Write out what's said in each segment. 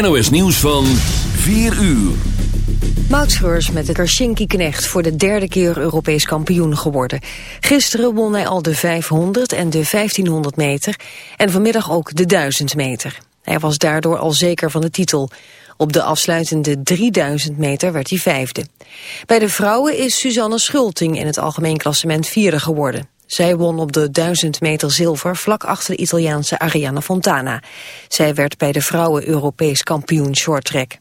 NOS Nieuws van 4 uur. Moutschreurs met de Kersinki-knecht voor de derde keer Europees kampioen geworden. Gisteren won hij al de 500 en de 1500 meter en vanmiddag ook de 1000 meter. Hij was daardoor al zeker van de titel. Op de afsluitende 3000 meter werd hij vijfde. Bij de vrouwen is Suzanne Schulting in het algemeen klassement vierde geworden. Zij won op de 1000 meter zilver vlak achter de Italiaanse Arianna Fontana. Zij werd bij de vrouwen Europees kampioen shorttrack.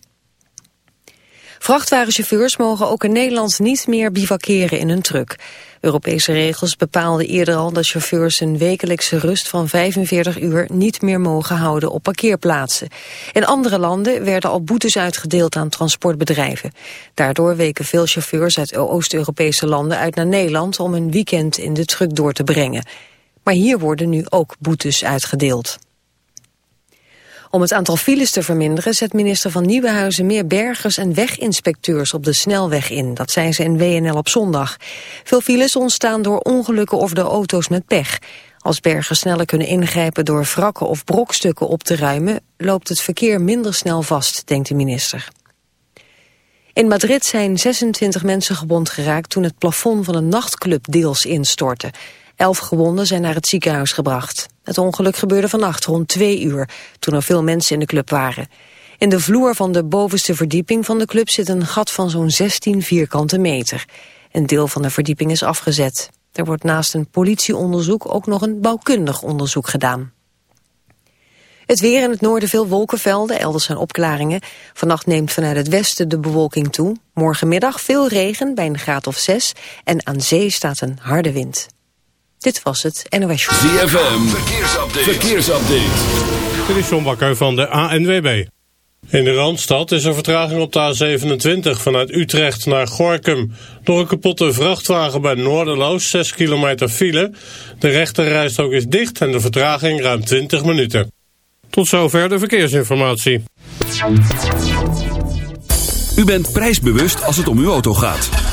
Vrachtwagenchauffeurs mogen ook in Nederland niet meer bivakeren in hun truck. Europese regels bepaalden eerder al dat chauffeurs een wekelijkse rust van 45 uur niet meer mogen houden op parkeerplaatsen. In andere landen werden al boetes uitgedeeld aan transportbedrijven. Daardoor weken veel chauffeurs uit Oost-Europese landen uit naar Nederland om een weekend in de truck door te brengen. Maar hier worden nu ook boetes uitgedeeld. Om het aantal files te verminderen zet minister van Nieuwenhuizen meer bergers en weginspecteurs op de snelweg in. Dat zijn ze in WNL op zondag. Veel files ontstaan door ongelukken of door auto's met pech. Als bergers sneller kunnen ingrijpen door wrakken of brokstukken op te ruimen, loopt het verkeer minder snel vast, denkt de minister. In Madrid zijn 26 mensen gewond geraakt toen het plafond van een nachtclub deels instortte. Elf gewonden zijn naar het ziekenhuis gebracht. Het ongeluk gebeurde vannacht rond twee uur, toen er veel mensen in de club waren. In de vloer van de bovenste verdieping van de club zit een gat van zo'n 16 vierkante meter. Een deel van de verdieping is afgezet. Er wordt naast een politieonderzoek ook nog een bouwkundig onderzoek gedaan. Het weer in het noorden veel wolkenvelden, elders zijn opklaringen. Vannacht neemt vanuit het westen de bewolking toe. Morgenmiddag veel regen bij een graad of zes en aan zee staat een harde wind. Dit was het NOS Show. ZFM, verkeersupdate. verkeersupdate. Dit is John Bakker van de ANWB. In de Randstad is er vertraging op de A27 vanuit Utrecht naar Gorkum. Door een kapotte vrachtwagen bij Noorderloos, 6 kilometer file. De rechterrijstrook is dicht en de vertraging ruim 20 minuten. Tot zover de verkeersinformatie. U bent prijsbewust als het om uw auto gaat.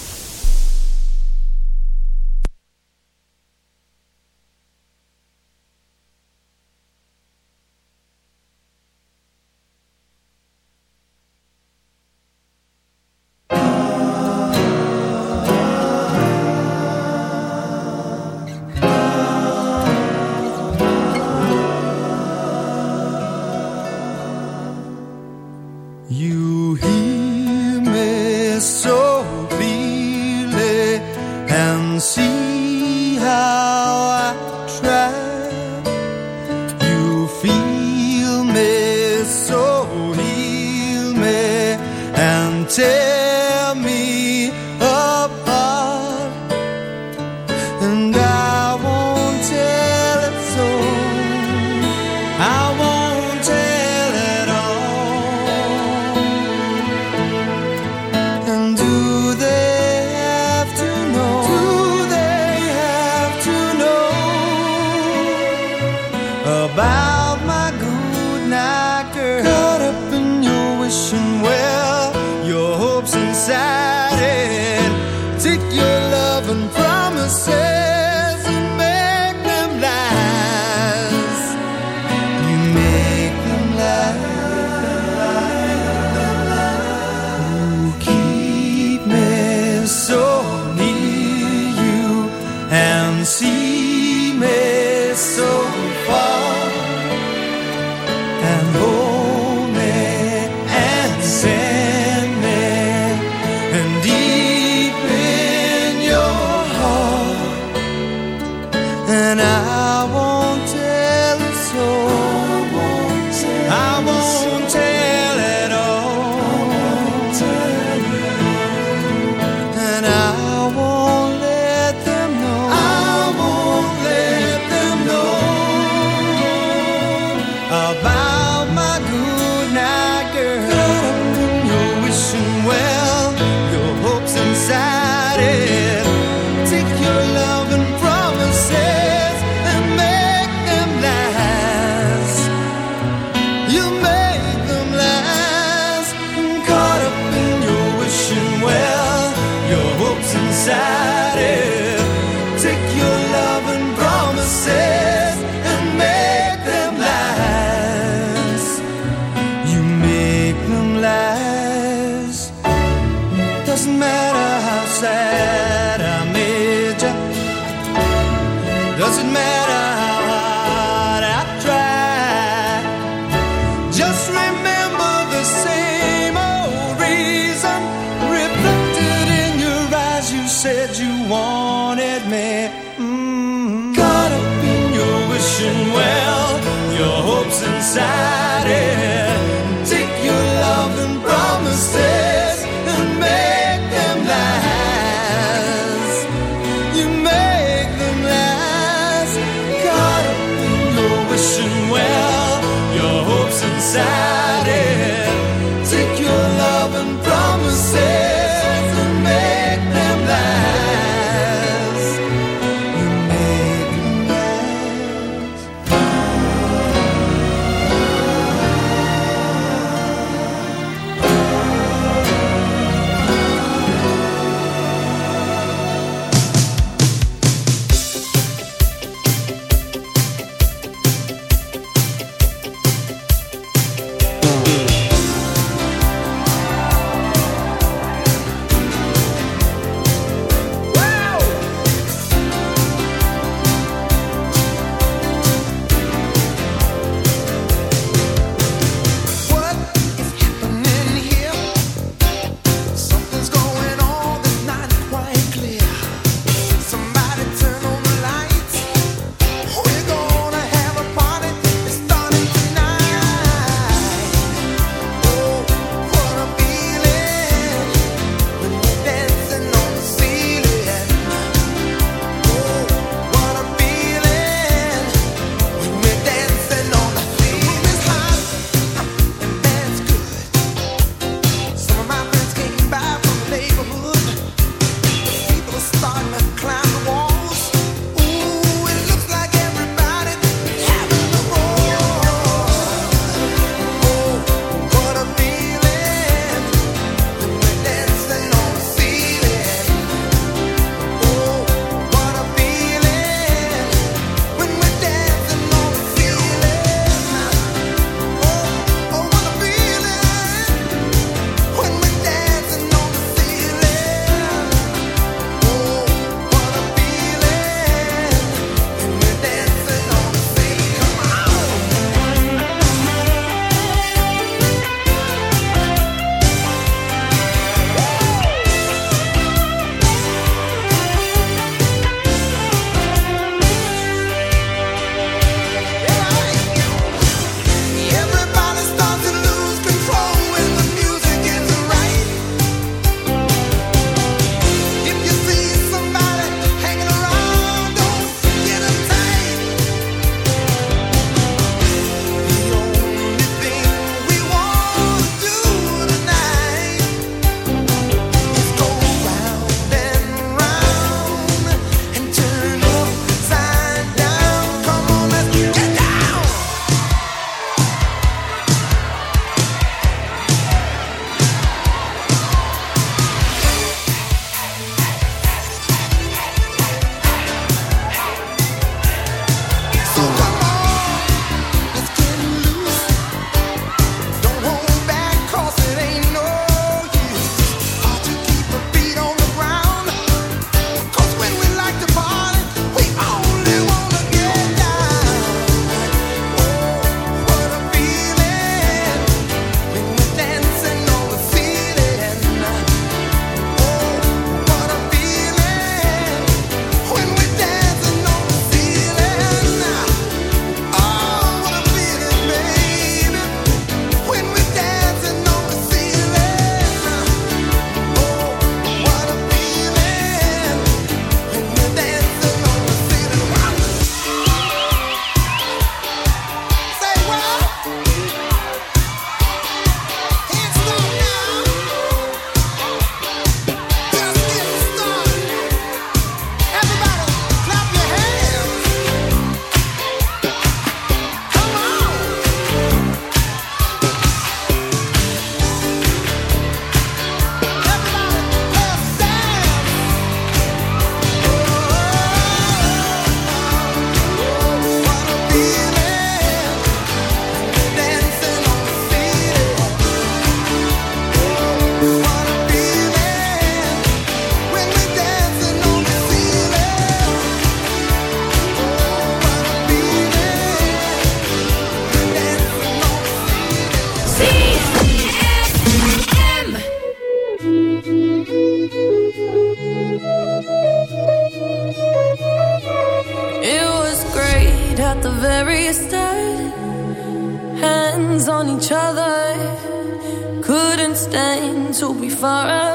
for us.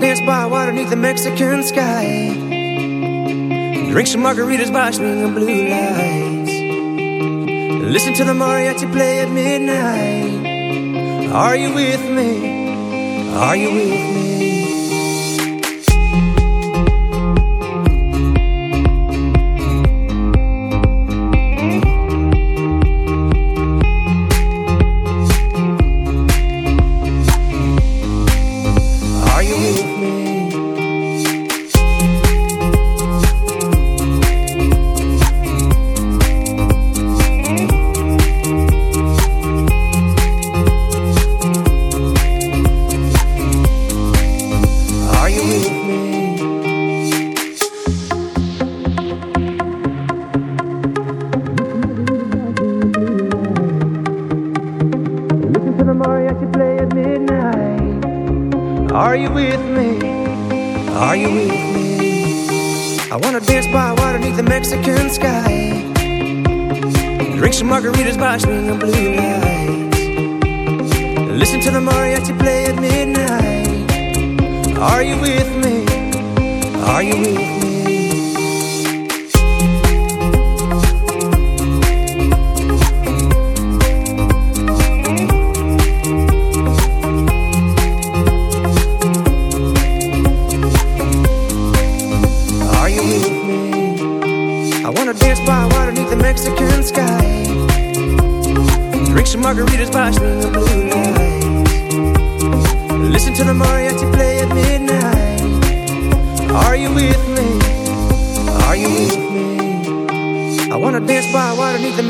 Dance by water neath the Mexican sky. Drink some margaritas by swing of blue lights. Listen to the mariachi play at midnight. Are you with me? Are you with me?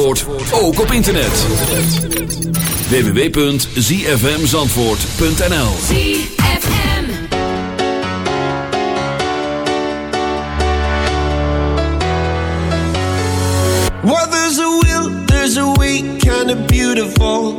Zandvoort, ook op internet. www.zfmzandvoort.nl ZFM. Well, there's a will, there's a way, kind of beautiful.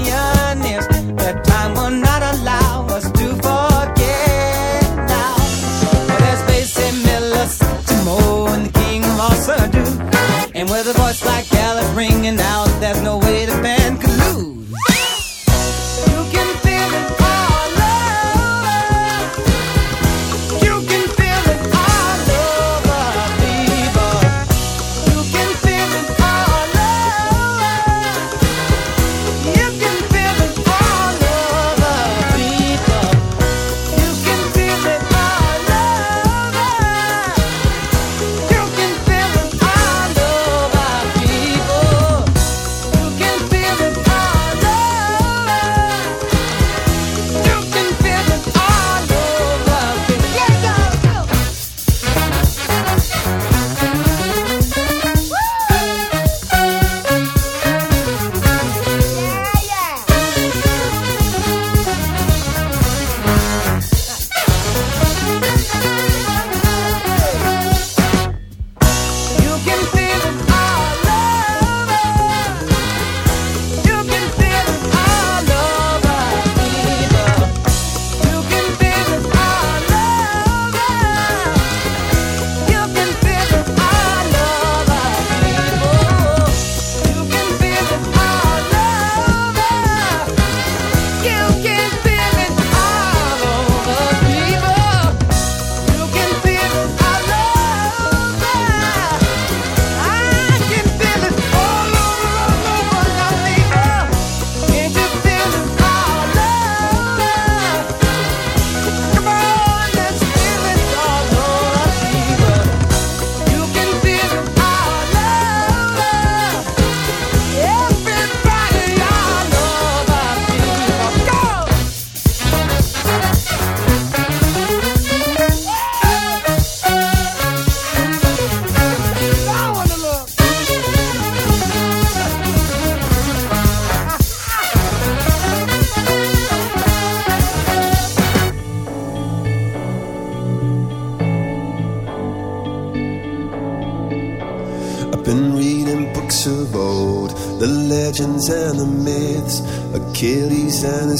yeah.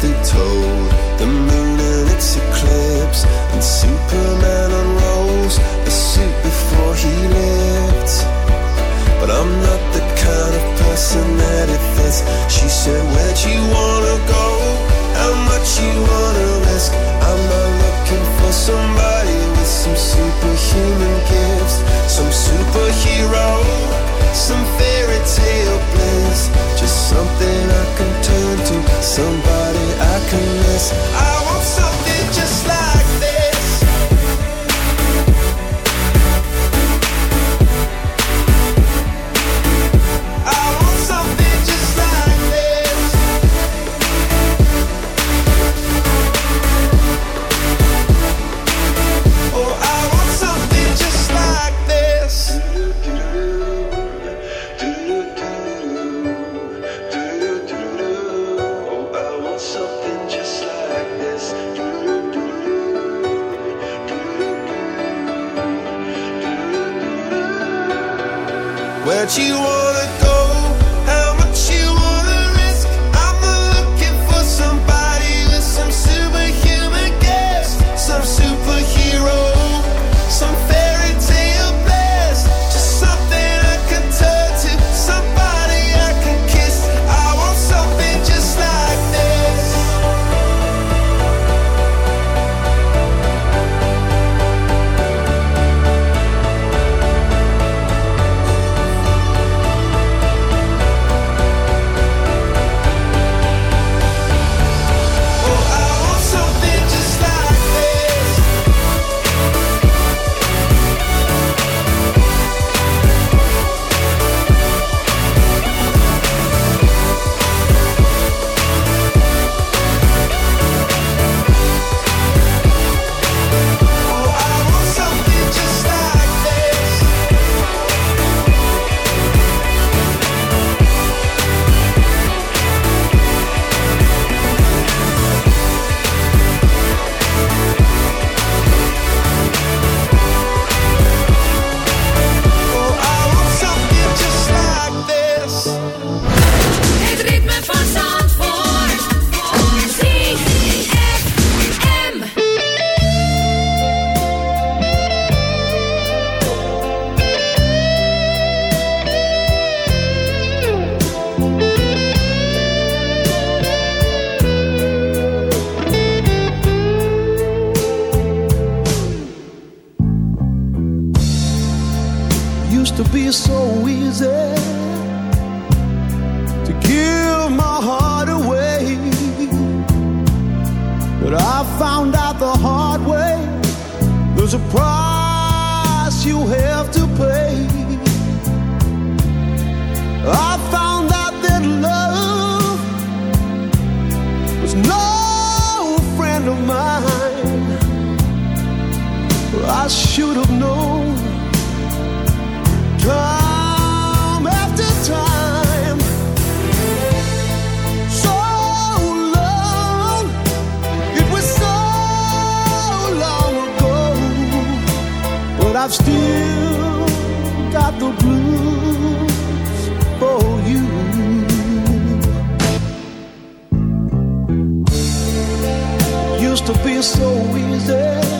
The toe Used to be so easy.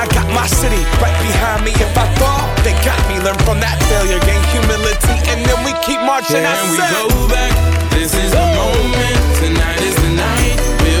Got my city right behind me. If I fall, they got me. Learn from that failure, gain humility, and then we keep marching. I Can we go back? This is the moment. Tonight is the night. We'll